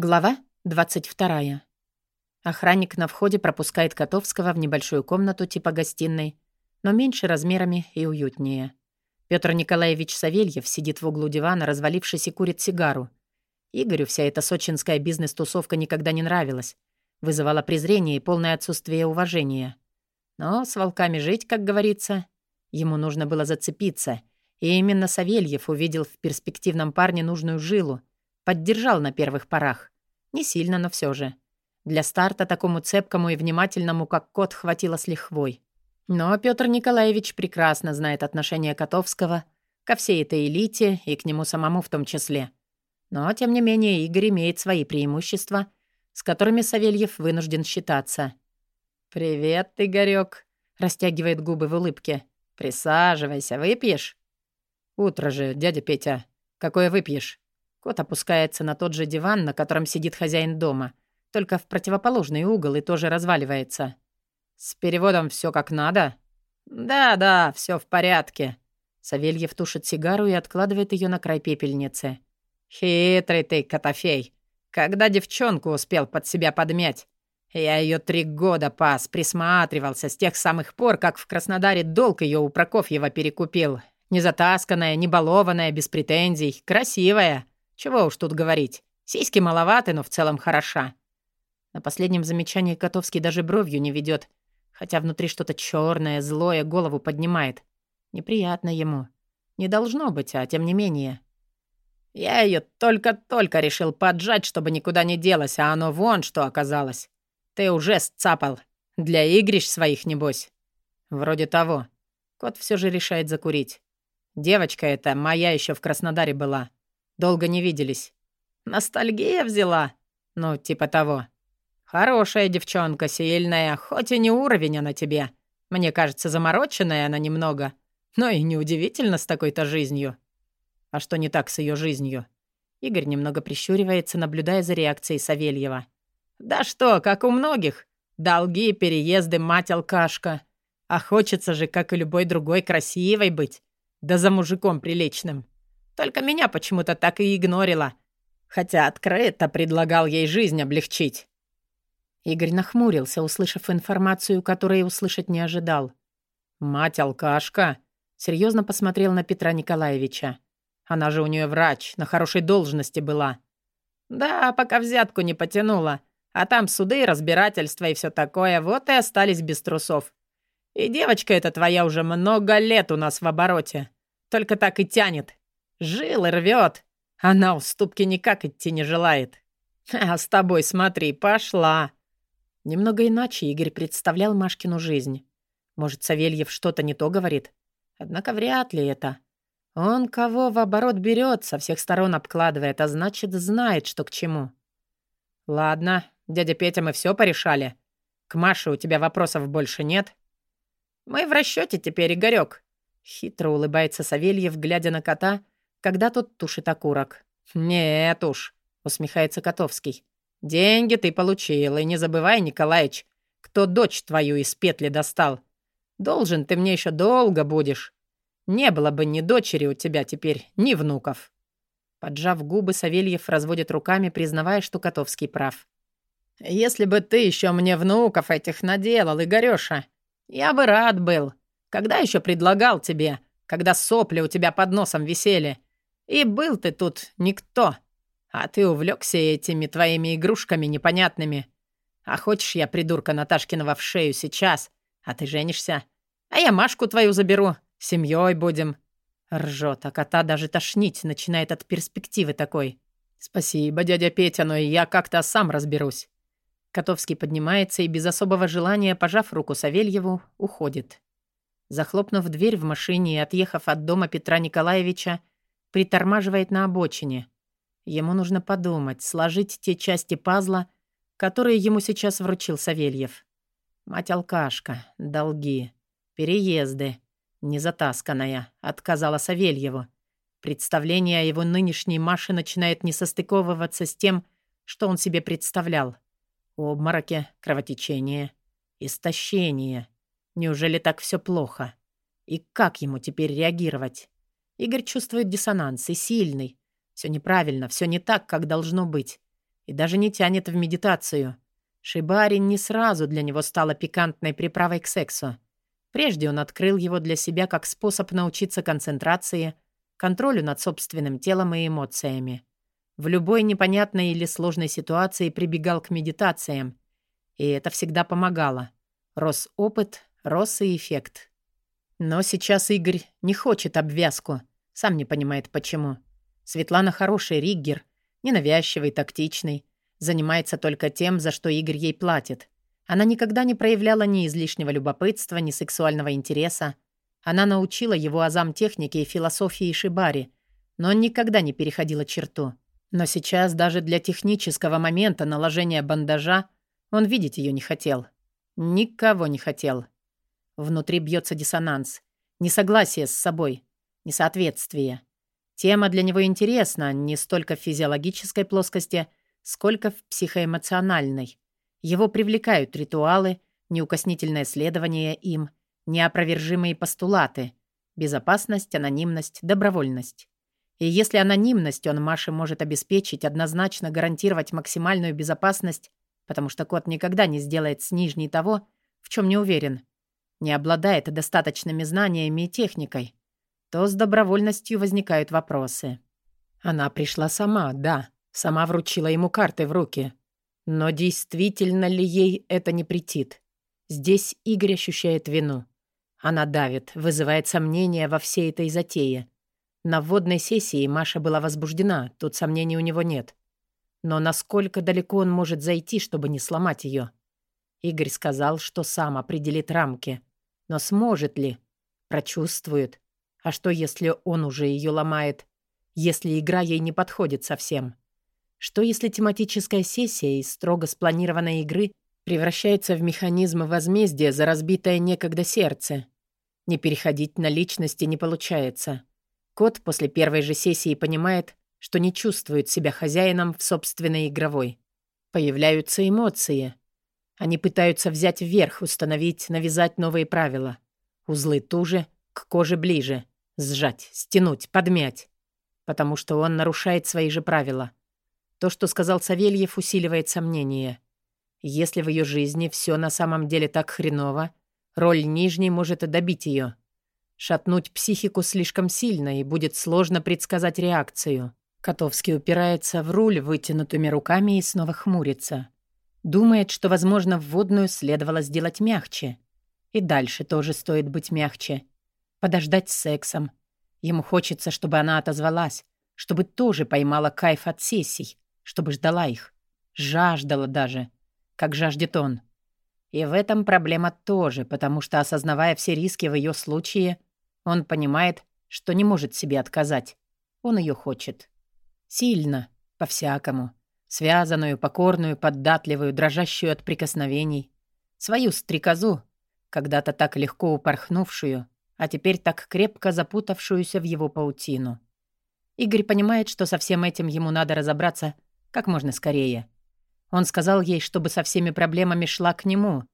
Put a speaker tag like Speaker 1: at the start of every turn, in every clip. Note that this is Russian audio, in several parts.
Speaker 1: Глава 22. Охранник на входе пропускает Котовского в небольшую комнату типа гостиной, но меньше размерами и уютнее. Петр Николаевич Савельев сидит в углу дивана, развалившись и курит сигару. Игорю вся эта сочинская бизнес-тусовка никогда не нравилась, вызывала презрение и полное отсутствие уважения. Но с волками жить, как говорится, ему нужно было зацепиться, и именно Савельев увидел в перспективном парне нужную жилу, Поддержал на первых порах. Не сильно, но все же. Для старта такому цепкому и внимательному, как кот, хватило с лихвой. Но Петр Николаевич прекрасно знает отношение Котовского ко всей этой элите и к нему самому в том числе. Но, тем не менее, Игорь имеет свои преимущества, с которыми Савельев вынужден считаться. «Привет, Игорёк», — растягивает губы в улыбке. «Присаживайся, выпьешь?» «Утро же, дядя Петя. Какое выпьешь?» Кот опускается на тот же диван, на котором сидит хозяин дома, только в противоположный угол и тоже разваливается. «С переводом все как надо?» «Да-да, все в порядке». Савельев тушит сигару и откладывает ее на край пепельницы. «Хитрый ты, Котофей. Когда девчонку успел под себя подмять? Я ее три года пас, присматривался с тех самых пор, как в Краснодаре долг ее у Прокофьева перекупил. Незатасканная, небалованная, без претензий, красивая. Чего уж тут говорить. Сиськи маловаты, но в целом хороша. На последнем замечании Котовский даже бровью не ведет, хотя внутри что-то черное, злое голову поднимает. Неприятно ему. Не должно быть, а тем не менее. Я ее только-только решил поджать, чтобы никуда не делась, а оно вон что оказалось. Ты уже сцапал. Для игрищ своих, небось. Вроде того. Кот все же решает закурить. Девочка эта моя еще в Краснодаре была. Долго не виделись. Ностальгия взяла? Ну, типа того. Хорошая девчонка, сильная, хоть и не уровень она тебе. Мне кажется, замороченная она немного. Но и неудивительно с такой-то жизнью. А что не так с ее жизнью? Игорь немного прищуривается, наблюдая за реакцией Савельева. «Да что, как у многих. Долги, переезды, мать-алкашка. А хочется же, как и любой другой, красивой быть. Да за мужиком приличным. Только меня почему-то так и игнорила. Хотя открыто предлагал ей жизнь облегчить. Игорь нахмурился, услышав информацию, которую услышать не ожидал. «Мать-алкашка?» Серьезно посмотрел на Петра Николаевича. «Она же у нее врач, на хорошей должности была». «Да, пока взятку не потянула. А там суды, разбирательства и все такое, вот и остались без трусов. И девочка эта твоя уже много лет у нас в обороте. Только так и тянет. Жилы рвет. Она уступки никак идти не желает. А с тобой, смотри, пошла. Немного иначе Игорь представлял Машкину жизнь. Может, Савельев что-то не то говорит? Однако вряд ли это. Он кого в оборот берет, со всех сторон обкладывает, а значит, знает, что к чему. Ладно, дядя Петя, мы все порешали. К Маше у тебя вопросов больше нет? Мы в расчете теперь, Игорек. Хитро улыбается Савельев, глядя на кота, когда тот тушит окурок. «Нет уж», — усмехается Котовский. «Деньги ты получил, и не забывай, Николаич, кто дочь твою из петли достал. Должен ты мне еще долго будешь. Не было бы ни дочери у тебя теперь, ни внуков». Поджав губы, Савельев разводит руками, признавая, что Котовский прав. «Если бы ты еще мне внуков этих наделал, Игорёша, я бы рад был. Когда еще предлагал тебе, когда сопли у тебя под носом висели?» И был ты тут никто. А ты увлекся этими твоими игрушками непонятными. А хочешь, я придурка Наташкиного в шею сейчас, а ты женишься? А я Машку твою заберу, семьей будем». Ржет, а кота даже тошнить начинает от перспективы такой. «Спасибо, дядя Петя, но я как-то сам разберусь». Котовский поднимается и без особого желания, пожав руку Савельеву, уходит. Захлопнув дверь в машине и отъехав от дома Петра Николаевича, притормаживает на обочине. Ему нужно подумать, сложить те части пазла, которые ему сейчас вручил Савельев. Мать-алкашка, долги, переезды, незатасканная, отказала Савельеву. Представление о его нынешней Маше начинает несостыковываться с тем, что он себе представлял. Обмороки, кровотечение, истощение. Неужели так все плохо? И как ему теперь реагировать? Игорь чувствует диссонанс и сильный. Все неправильно, все не так, как должно быть. и даже не тянет в медитацию. Шибари не сразу для него стала пикантной приправой к сексу. Прежде он открыл его для себя как способ научиться концентрации, контролю над собственным телом и эмоциями. В любой непонятной или сложной ситуации прибегал к медитациям, и это всегда помогало. Рос опыт, рос и эффект. Но сейчас Игорь не хочет обвязку, сам не понимает почему. Светлана хороший риггер, ненавязчивый, тактичный, занимается только тем, за что Игорь ей платит. Она никогда не проявляла ни излишнего любопытства, ни сексуального интереса. Она научила его азам техники и философии Шибари, но он никогда не переходила черту. Но сейчас даже для технического момента наложения бандажа он видеть ее не хотел. Никого не хотел. Внутри бьется диссонанс. Несогласие с собой. Несоответствие. Тема для него интересна не столько в физиологической плоскости, сколько в психоэмоциональной. Его привлекают ритуалы, неукоснительное следование им, неопровержимые постулаты, безопасность, анонимность, добровольность. И если анонимность он Маше может обеспечить, однозначно гарантировать максимальную безопасность, потому что кот никогда не сделает с нижней того, в чем не уверен, не обладает достаточными знаниями и техникой, то с добровольностью возникают вопросы. Она пришла сама, да, сама вручила ему карты в руки, но действительно ли ей это не претит? Здесь Игорь ощущает вину. Она давит, вызывает сомнения во всей этой затее. На вводной сессии Маша была возбуждена, тут сомнений у него нет. Но насколько далеко он может зайти, чтобы не сломать ее? Игорь сказал, что сам определит рамки. Но сможет ли? Прочувствует. А что, если он уже ее ломает? Если игра ей не подходит совсем? Что если тематическая сессия из строго спланированной игры превращается в механизм возмездия за разбитое некогда сердце? Не переходить на личности не получается. Кот после первой же сессии понимает, что не чувствует себя хозяином в собственной игровой. Появляются эмоции. Они пытаются взять вверх, установить, навязать новые правила. Узлы туже, к коже ближе. Сжать, стянуть, подмять. Потому что он нарушает свои же правила. То, что сказал Савельев, усиливает сомнение. Если в ее жизни все на самом деле так хреново, роль нижней может добить ее. Шатнуть психику слишком сильно, и будет сложно предсказать реакцию. Котовский упирается в руль вытянутыми руками и снова хмурится. Думает, что, возможно, вводную следовало сделать мягче. И дальше тоже стоит быть мягче. Подождать с сексом. Ему хочется, чтобы она отозвалась, чтобы тоже поймала кайф от сессий, чтобы ждала их. Жаждала даже, как жаждет он. И в этом проблема тоже, потому что, осознавая все риски в ее случае, он понимает, что не может себе отказать. Он ее хочет. Сильно, по-всякому. Связанную, покорную, податливую, дрожащую от прикосновений. Свою стрекозу, когда-то так легко упорхнувшую, а теперь так крепко запутавшуюся в его паутину. Игорь понимает, что со всем этим ему надо разобраться — как можно скорее. Он сказал ей, чтобы со всеми проблемами шла к нему.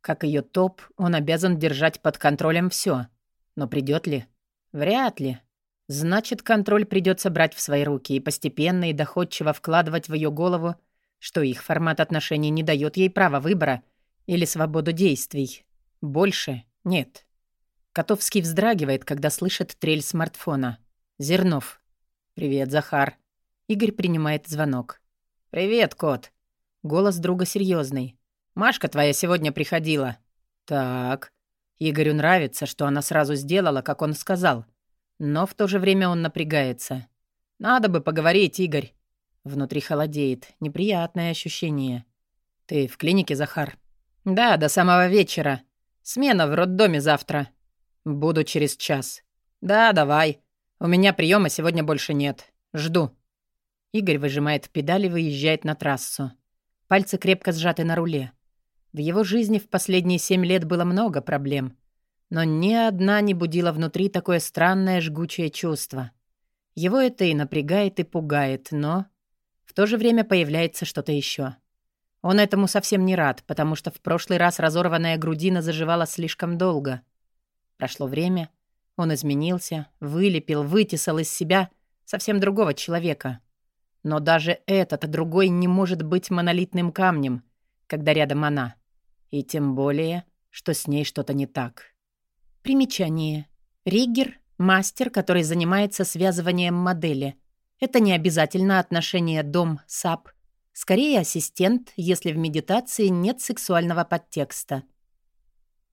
Speaker 1: Как ее топ, он обязан держать под контролем все. Но придет ли? Вряд ли. Значит, контроль придется брать в свои руки и постепенно и доходчиво вкладывать в ее голову, что их формат отношений не дает ей права выбора или свободу действий. Больше нет. Котовский вздрагивает, когда слышит трель смартфона. Зернов. «Привет, Захар». Игорь принимает звонок. «Привет, кот». Голос друга серьезный. «Машка твоя сегодня приходила». «Так». Игорю нравится, что она сразу сделала, как он сказал. Но в то же время он напрягается. «Надо бы поговорить, Игорь». Внутри холодеет. Неприятное ощущение. «Ты в клинике, Захар?» «Да, до самого вечера. Смена в роддоме завтра». «Буду через час». «Да, давай. У меня приема сегодня больше нет. Жду». Игорь выжимает педали и выезжает на трассу. Пальцы крепко сжаты на руле. В его жизни в последние семь лет было много проблем. Но ни одна не будила внутри такое странное жгучее чувство. Его это и напрягает, и пугает, но... В то же время появляется что-то еще. Он этому совсем не рад, потому что в прошлый раз разорванная грудина заживала слишком долго. Прошло время, он изменился, вылепил, вытесал из себя совсем другого человека — Но даже этот другой не может быть монолитным камнем, когда рядом она. И тем более, что с ней что-то не так. Примечание. Риггер — мастер, который занимается связыванием модели. Это не обязательно отношение дом-сап. Скорее, ассистент, если в медитации нет сексуального подтекста —